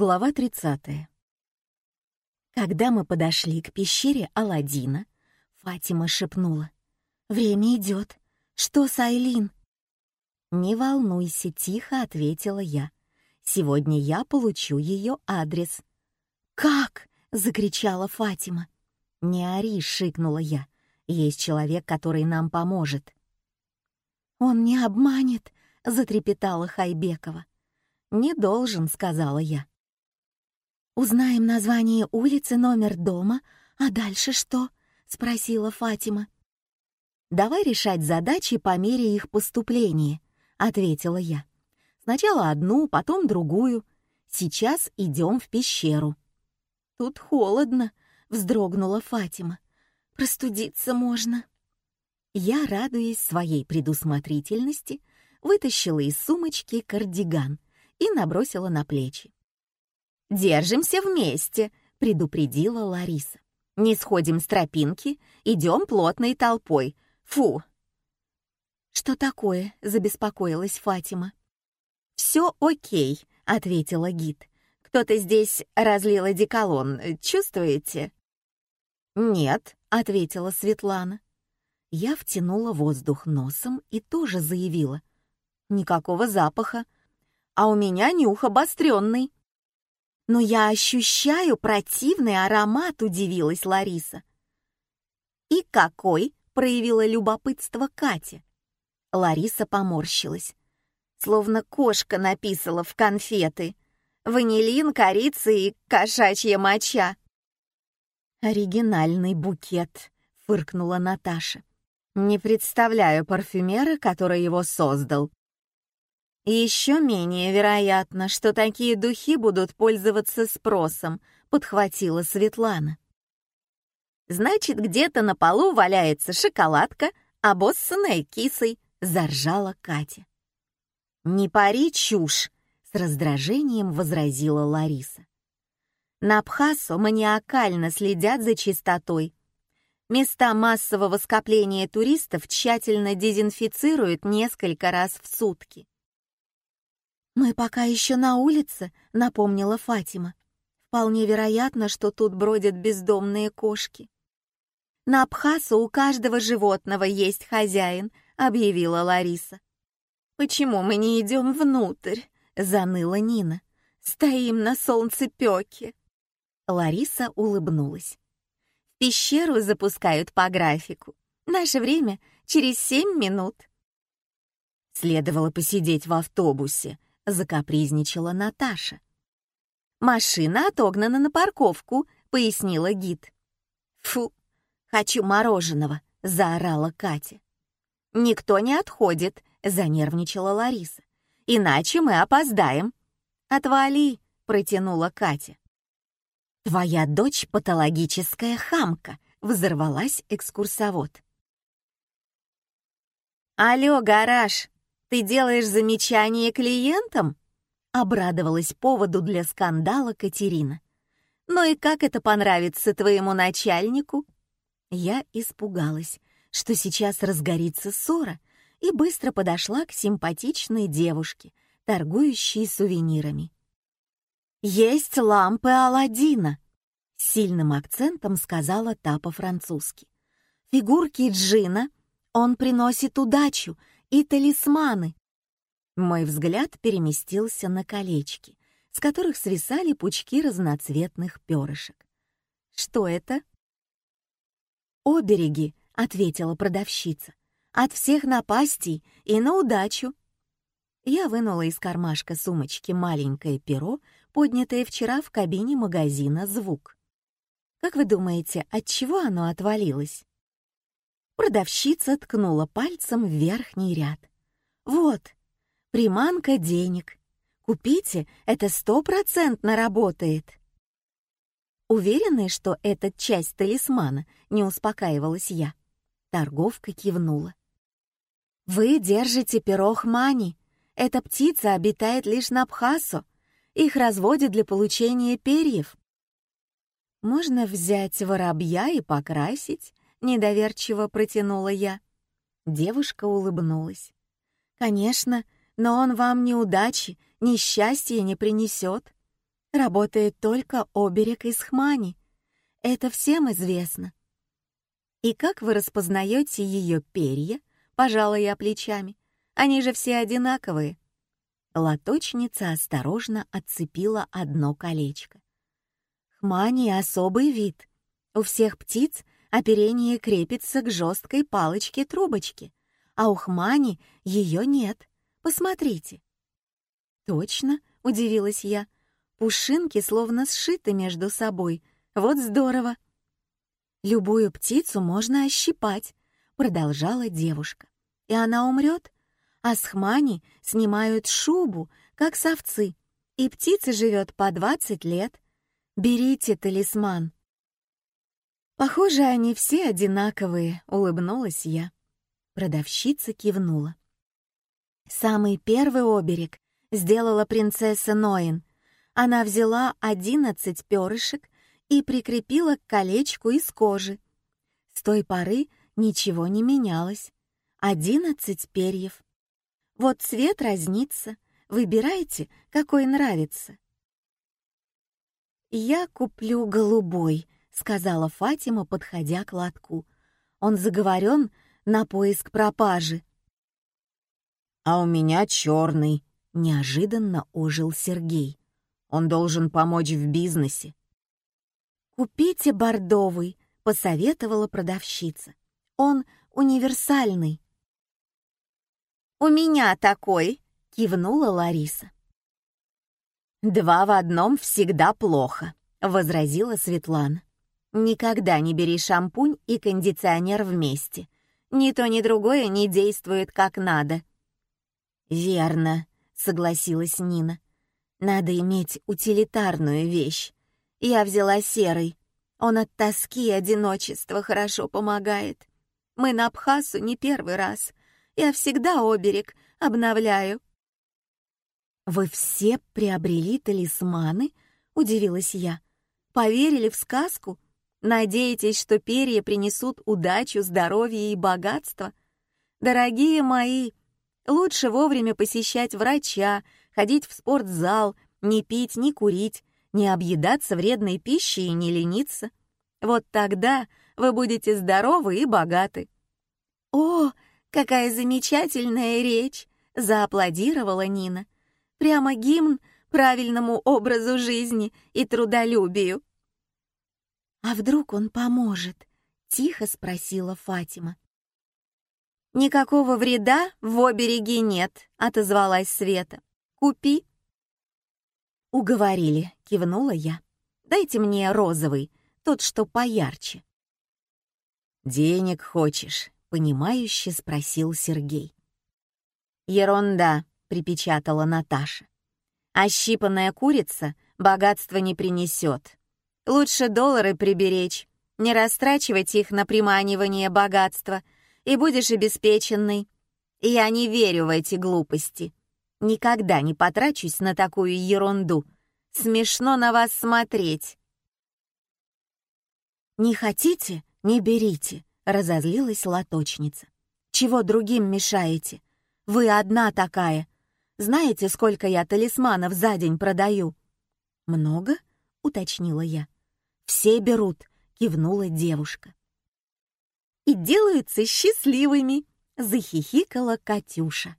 Глава 30. Когда мы подошли к пещере Аладдина, Фатима шепнула. «Время идет. Что с Айлин?» «Не волнуйся», — тихо ответила я. «Сегодня я получу ее адрес». «Как?» — закричала Фатима. «Не ори», — шикнула я. «Есть человек, который нам поможет». «Он не обманет», — затрепетала Хайбекова. «Не должен», — сказала я. «Узнаем название улицы, номер дома, а дальше что?» — спросила Фатима. «Давай решать задачи по мере их поступления», — ответила я. «Сначала одну, потом другую. Сейчас идем в пещеру». «Тут холодно», — вздрогнула Фатима. «Простудиться можно». Я, радуясь своей предусмотрительности, вытащила из сумочки кардиган и набросила на плечи. «Держимся вместе», — предупредила Лариса. «Не сходим с тропинки, идем плотной толпой. Фу!» «Что такое?» — забеспокоилась Фатима. «Все окей», — ответила гид. «Кто-то здесь разлил одеколон, чувствуете?» «Нет», — ответила Светлана. Я втянула воздух носом и тоже заявила. «Никакого запаха. А у меня нюх обостренный» но я ощущаю противный аромат», — удивилась Лариса. «И какой?» — проявила любопытство Катя. Лариса поморщилась. Словно кошка написала в конфеты. Ванилин, корица и кошачья моча. «Оригинальный букет», — фыркнула Наташа. «Не представляю парфюмера, который его создал. Еще менее вероятно, что такие духи будут пользоваться спросом, подхватила Светлана. Значит, где-то на полу валяется шоколадка, обоссанная кисой, заржала Катя. Не пари чушь, с раздражением возразила Лариса. На Абхазу маниакально следят за чистотой. Места массового скопления туристов тщательно дезинфицируют несколько раз в сутки. «Мы пока еще на улице», — напомнила Фатима. «Вполне вероятно, что тут бродят бездомные кошки». «На Абхазу у каждого животного есть хозяин», — объявила Лариса. «Почему мы не идем внутрь?» — заныла Нина. «Стоим на солнцепёке». Лариса улыбнулась. «В пещеру запускают по графику. Наше время через семь минут». Следовало посидеть в автобусе, закапризничала Наташа. «Машина отогнана на парковку», — пояснила гид. «Фу, хочу мороженого», — заорала Катя. «Никто не отходит», — занервничала Лариса. «Иначе мы опоздаем». «Отвали», — протянула Катя. «Твоя дочь патологическая хамка», — взорвалась экскурсовод. «Алло, гараж, ты делаешь замечание клиентам?» Обрадовалась поводу для скандала Катерина. «Ну и как это понравится твоему начальнику?» Я испугалась, что сейчас разгорится ссора, и быстро подошла к симпатичной девушке, торгующей сувенирами. «Есть лампы Аладдина!» — сильным акцентом сказала та по-французски. «Фигурки Джина, он приносит удачу и талисманы. Мой взгляд переместился на колечки, с которых свисали пучки разноцветных перышек. «Что это?» «Обереги», — ответила продавщица. «От всех напастей и на удачу». Я вынула из кармашка сумочки маленькое перо, поднятое вчера в кабине магазина «Звук». Как вы думаете, от чего оно отвалилось? Продавщица ткнула пальцем в верхний ряд. «Вот, приманка денег. Купите, это стопроцентно работает». Уверены, что это часть талисмана, не успокаивалась я. Торговка кивнула. «Вы держите пирог мани. Эта птица обитает лишь на Абхазу. Их разводят для получения перьев. Можно взять воробья и покрасить, — недоверчиво протянула я. Девушка улыбнулась. «Конечно, но он вам неудачи, несчастья не принесет. работает только оберег из хмани. Это всем известно. И как вы распознаете ее перья? Пожала я плечами. Они же все одинаковые. Лоточница осторожно отцепила одно колечко. Хмани — особый вид. У всех птиц оперение крепится к жесткой палочке-трубочке, а у хмани ее нет. Посмотрите. Точно, удивилась я. Пушинки словно сшиты между собой. Вот здорово. Любую птицу можно ощипать, продолжала девушка. И она умрет, а с хмани снимают шубу, как совцы, и птица живет по двадцать лет. Берите талисман. Похоже, они все одинаковые, улыбнулась я. Продавщица кивнула. Самый первый оберег сделала принцесса Ноин. Она взяла одиннадцать перышек и прикрепила к колечку из кожи. С той поры ничего не менялось. Одиннадцать перьев. Вот цвет разнится. Выбирайте, какой нравится. «Я куплю голубой», — сказала Фатима, подходя к лотку. «Он заговорен на поиск пропажи». «А у меня черный», — неожиданно ожил Сергей. «Он должен помочь в бизнесе». «Купите бордовый», — посоветовала продавщица. «Он универсальный». «У меня такой», — кивнула Лариса. «Два в одном всегда плохо», — возразила Светлана. «Никогда не бери шампунь и кондиционер вместе. Ни то, ни другое не действует как надо». «Верно», — согласилась Нина. «Надо иметь утилитарную вещь. Я взяла серый. Он от тоски и одиночества хорошо помогает. Мы на Абхазу не первый раз. Я всегда оберег обновляю. «Вы все приобрели талисманы?» — удивилась я. «Поверили в сказку? Надеетесь, что перья принесут удачу, здоровье и богатство? Дорогие мои, лучше вовремя посещать врача, ходить в спортзал, не пить, не курить, не объедаться вредной пищей и не лениться. Вот тогда вы будете здоровы и богаты». «О, какая замечательная речь!» — зааплодировала Нина. Прямо гимн правильному образу жизни и трудолюбию. «А вдруг он поможет?» — тихо спросила Фатима. «Никакого вреда в обереге нет», — отозвалась Света. «Купи». «Уговорили», — кивнула я. «Дайте мне розовый, тот, что поярче». «Денег хочешь?» — понимающе спросил Сергей. «Ерунда», — припечатала Наташа. «Ощипанная курица богатства не принесет. Лучше доллары приберечь, не растрачивать их на приманивание богатства, и будешь обеспеченный. Я не верю в эти глупости. Никогда не потрачусь на такую ерунду. Смешно на вас смотреть». «Не хотите? Не берите», — разозлилась лоточница. «Чего другим мешаете? Вы одна такая. Знаете, сколько я талисманов за день продаю?» «Много?» — уточнила я. «Все берут», — кивнула девушка. «И делаются счастливыми», — захихикала Катюша.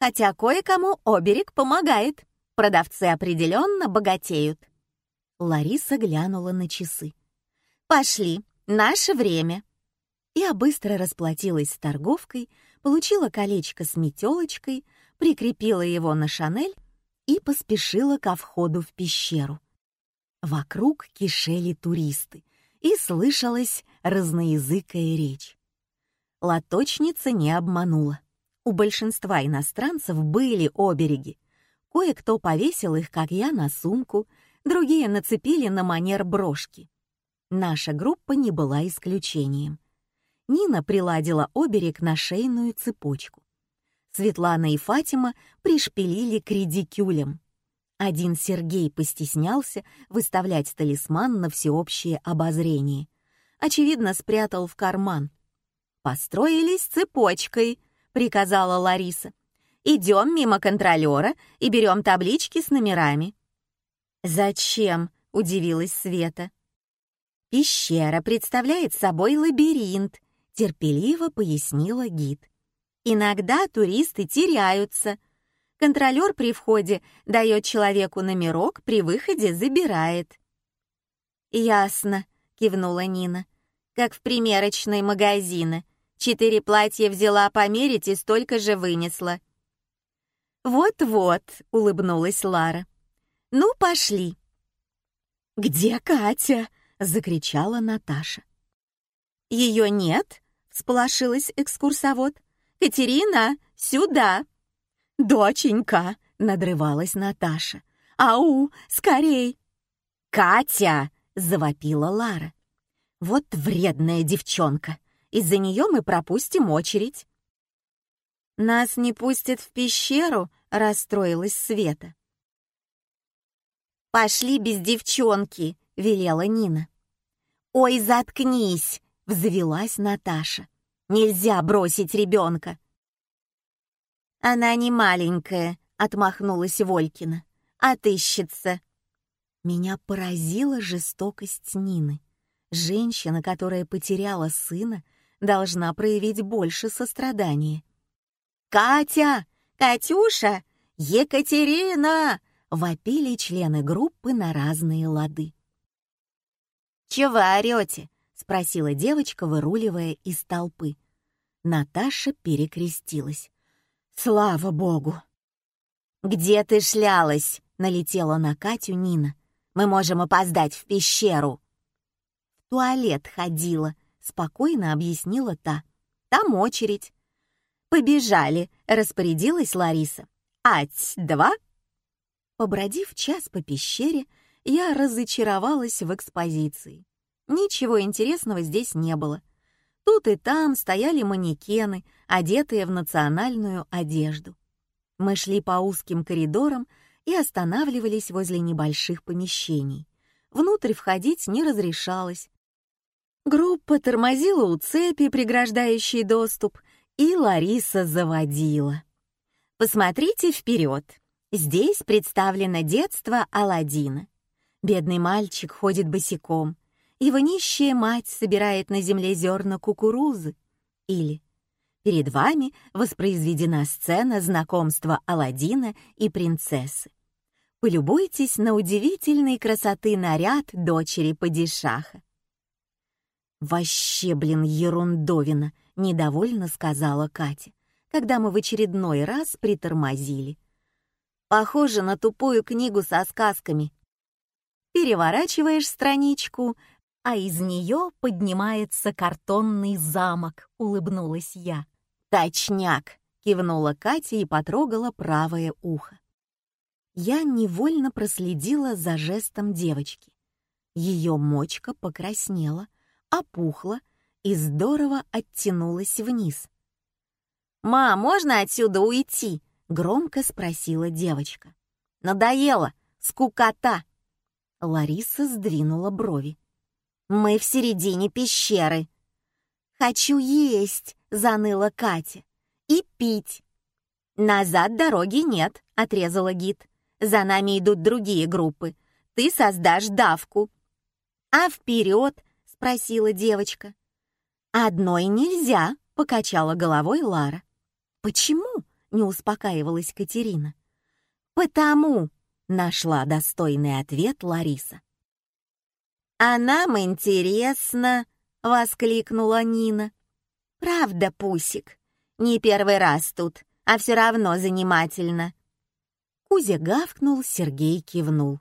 «Хотя кое-кому оберег помогает. Продавцы определенно богатеют». Лариса глянула на часы. «Пошли, наше время». Я быстро расплатилась с торговкой, получила колечко с метелочкой, прикрепила его на шанель и поспешила ко входу в пещеру. Вокруг кишели туристы, и слышалась разноязыкая речь. Лоточница не обманула. У большинства иностранцев были обереги. Кое-кто повесил их, как я, на сумку, другие нацепили на манер брошки. Наша группа не была исключением. Нина приладила оберег на шейную цепочку. Светлана и Фатима пришпилили к редикюлям. Один Сергей постеснялся выставлять талисман на всеобщее обозрение. Очевидно, спрятал в карман. «Построились цепочкой», — приказала Лариса. «Идем мимо контролера и берем таблички с номерами». «Зачем?» — удивилась Света. «Пещера представляет собой лабиринт», — терпеливо пояснила гид. «Иногда туристы теряются. Контролер при входе дает человеку номерок, при выходе забирает». «Ясно», — кивнула Нина, — «как в примерочной магазины. Четыре платья взяла померить и столько же вынесла». «Вот-вот», — улыбнулась Лара. «Ну, пошли». «Где Катя?» — закричала Наташа. «Ее нет?» — всполошилась экскурсовод. «Катерина, сюда!» «Доченька!» — надрывалась Наташа. «Ау, скорей!» «Катя!» — завопила Лара. «Вот вредная девчонка! Из-за нее мы пропустим очередь!» «Нас не пустят в пещеру?» — расстроилась Света. «Пошли без девчонки!» — велела Нина. «Ой, заткнись!» — взвелась Наташа. «Нельзя бросить ребенка!» «Она не маленькая», — отмахнулась Волькина. «Отыщется». Меня поразила жестокость Нины. Женщина, которая потеряла сына, должна проявить больше сострадания. «Катя! Катюша! Екатерина!» — вопили члены группы на разные лады. «Чего орете?» — спросила девочка, выруливая из толпы. Наташа перекрестилась. «Слава богу!» «Где ты шлялась?» — налетела на Катю Нина. «Мы можем опоздать в пещеру». «В туалет ходила», — спокойно объяснила та. «Там очередь». «Побежали», — распорядилась Лариса. «Ать, два?» Побродив час по пещере, я разочаровалась в экспозиции. Ничего интересного здесь не было. Тут и там стояли манекены, одетые в национальную одежду. Мы шли по узким коридорам и останавливались возле небольших помещений. Внутрь входить не разрешалось. Группа тормозила у цепи, преграждающей доступ, и Лариса заводила. «Посмотрите вперед. Здесь представлено детство Аладдина. Бедный мальчик ходит босиком. Его нищая мать собирает на земле зерна кукурузы. Или перед вами воспроизведена сцена знакомства Аладдина и принцессы. Полюбуйтесь на удивительной красоты наряд дочери падишаха. «Вообще, блин, ерундовина!» — недовольно сказала Катя, когда мы в очередной раз притормозили. «Похоже на тупую книгу со сказками», переворачиваешь страничку, а из нее поднимается картонный замок», — улыбнулась я. «Точняк!» — кивнула Катя и потрогала правое ухо. Я невольно проследила за жестом девочки. Ее мочка покраснела, опухла и здорово оттянулась вниз. «Ма, можно отсюда уйти?» — громко спросила девочка. «Надоело! Скукота!» Лариса сдвинула брови. «Мы в середине пещеры». «Хочу есть», — заныла Катя. «И пить». «Назад дороги нет», — отрезала гид. «За нами идут другие группы. Ты создашь давку». «А вперед?» — спросила девочка. «Одной нельзя», — покачала головой Лара. «Почему?» — не успокаивалась Катерина. «Потому», Нашла достойный ответ Лариса. «А нам интересно!» — воскликнула Нина. «Правда, Пусик, не первый раз тут, а все равно занимательно». Кузя гавкнул, Сергей кивнул.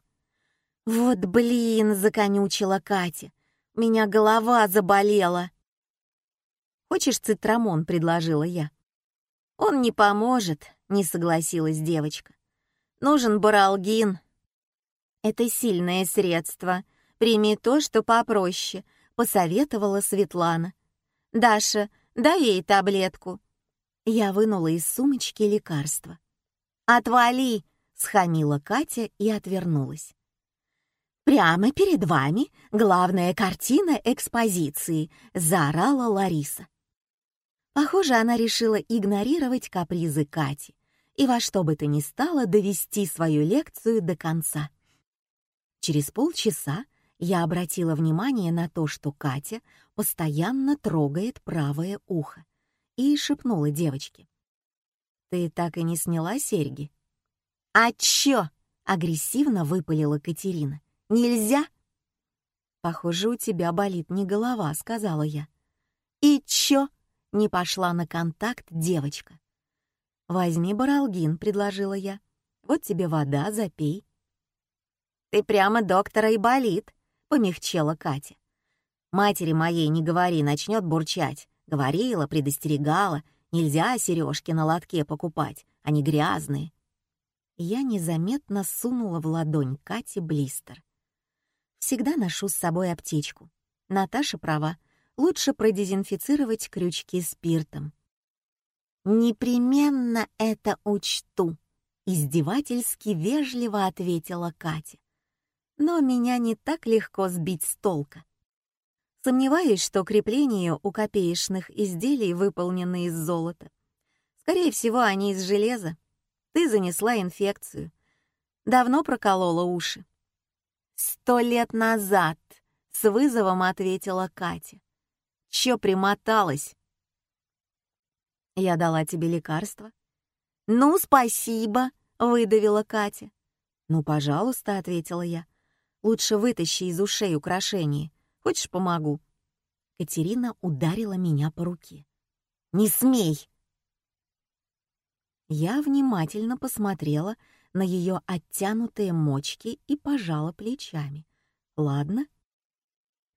«Вот блин!» — законючила Катя. «Меня голова заболела». «Хочешь цитрамон?» — предложила я. «Он не поможет», — не согласилась девочка. Нужен баралгин. Это сильное средство. Прими то, что попроще, посоветовала Светлана. Даша, дай ей таблетку. Я вынула из сумочки лекарство. «Отвали!» — схамила Катя и отвернулась. «Прямо перед вами главная картина экспозиции», — заорала Лариса. Похоже, она решила игнорировать капризы Кати и во что бы то ни стало довести свою лекцию до конца. Через полчаса я обратила внимание на то, что Катя постоянно трогает правое ухо, и шепнула девочке. «Ты так и не сняла серьги?» «А чё?» — агрессивно выпалила Катерина. «Нельзя?» «Похоже, у тебя болит не голова», — сказала я. «И чё?» — не пошла на контакт девочка. «Возьми баралгин», — предложила я. «Вот тебе вода, запей». «Ты прямо доктора и болит», — помягчела Катя. «Матери моей не говори, начнет бурчать. Говорила, предостерегала, нельзя сережки на лотке покупать, они грязные». Я незаметно сунула в ладонь Кате блистер. Всегда ношу с собой аптечку. Наташа права, лучше продезинфицировать крючки спиртом. «Непременно это учту», — издевательски вежливо ответила Катя. Но меня не так легко сбить с толка. Сомневаюсь, что крепления у копеечных изделий выполнены из золота. Скорее всего, они из железа. Ты занесла инфекцию. Давно проколола уши. «Сто лет назад», — с вызовом ответила Катя. «Чё примоталась?» Я дала тебе лекарство. «Ну, спасибо», — выдавила Катя. «Ну, пожалуйста», — ответила я. «Лучше вытащи из ушей украшения. Хочешь, помогу?» Катерина ударила меня по руке. «Не смей!» Я внимательно посмотрела на ее оттянутые мочки и пожала плечами. «Ладно».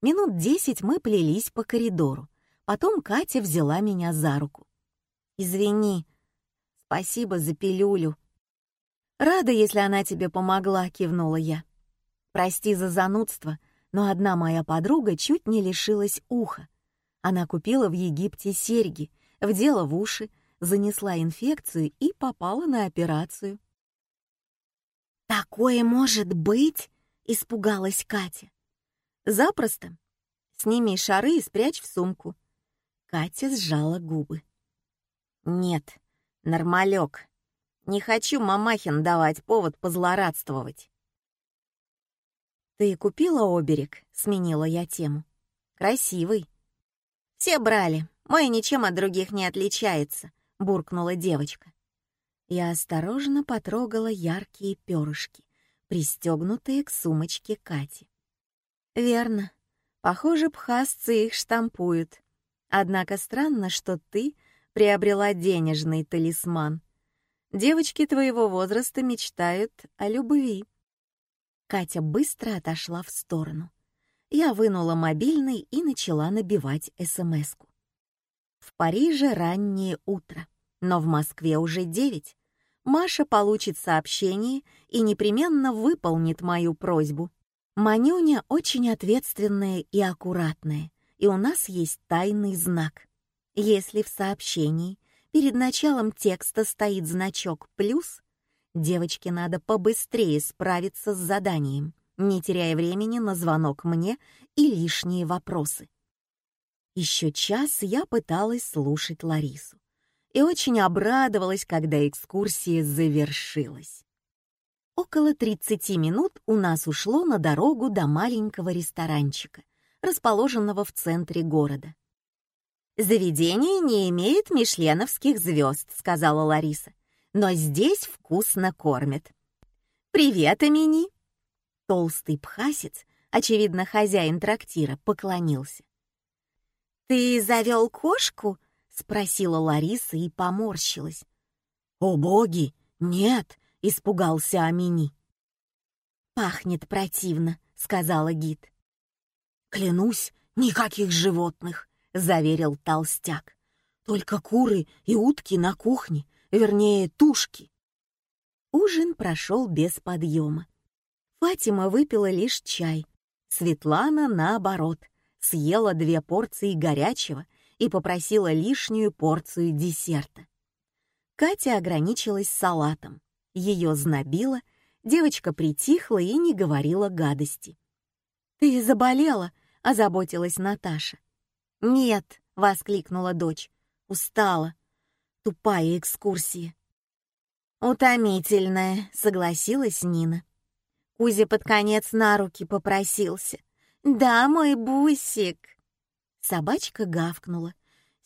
Минут десять мы плелись по коридору. Потом Катя взяла меня за руку. «Извини. Спасибо за пилюлю». «Рада, если она тебе помогла», — кивнула я. «Прости за занудство, но одна моя подруга чуть не лишилась уха. Она купила в Египте серьги, вдела в уши, занесла инфекцию и попала на операцию». «Такое может быть?» — испугалась Катя. «Запросто. Сними шары и спрячь в сумку». Катя сжала губы. Нет, нормалек. Не хочу мамахин давать повод позлорадствовать. «Ты купила оберег?» — сменила я тему. «Красивый». «Все брали. Мой ничем от других не отличается», — буркнула девочка. Я осторожно потрогала яркие перышки, пристегнутые к сумочке Кати. «Верно. Похоже, пхасцы их штампуют. Однако странно, что ты приобрела денежный талисман. Девочки твоего возраста мечтают о любви. Катя быстро отошла в сторону. Я вынула мобильный и начала набивать СМСку. В Париже раннее утро, но в Москве уже девять. Маша получит сообщение и непременно выполнит мою просьбу. Манюня очень ответственная и аккуратная, и у нас есть тайный знак. Если в сообщении перед началом текста стоит значок «плюс», девочке надо побыстрее справиться с заданием, не теряя времени на звонок мне и лишние вопросы. Еще час я пыталась слушать Ларису и очень обрадовалась, когда экскурсия завершилась. Около 30 минут у нас ушло на дорогу до маленького ресторанчика, расположенного в центре города. «Заведение не имеет мишленовских звезд», — сказала Лариса. «Но здесь вкусно кормят». «Привет, Амини!» Толстый пхасец, очевидно, хозяин трактира, поклонился. «Ты завел кошку?» — спросила Лариса и поморщилась. «О боги, нет!» — испугался Амини. «Пахнет противно», — сказала гид. «Клянусь, никаких животных», заверил толстяк. Только куры и утки на кухне, вернее, тушки. Ужин прошел без подъема. Фатима выпила лишь чай. Светлана, наоборот, съела две порции горячего и попросила лишнюю порцию десерта. Катя ограничилась салатом. Ее знобило, девочка притихла и не говорила гадости. «Ты заболела?» — озаботилась Наташа. «Нет!» — воскликнула дочь. «Устала. Тупая экскурсия». «Утомительная», — согласилась Нина. Кузя под конец на руки попросился. «Да, мой бусик!» Собачка гавкнула.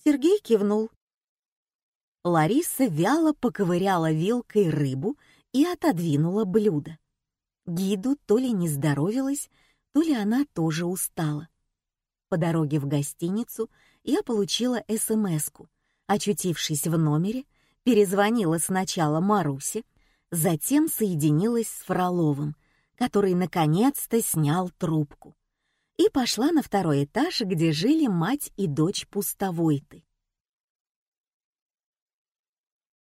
Сергей кивнул. Лариса вяло поковыряла вилкой рыбу и отодвинула блюдо. Гиду то ли не здоровилась, то ли она тоже устала. По дороге в гостиницу я получила СМСку. Очутившись в номере, перезвонила сначала Марусе, затем соединилась с Фроловым, который наконец-то снял трубку, и пошла на второй этаж, где жили мать и дочь Пустовойты.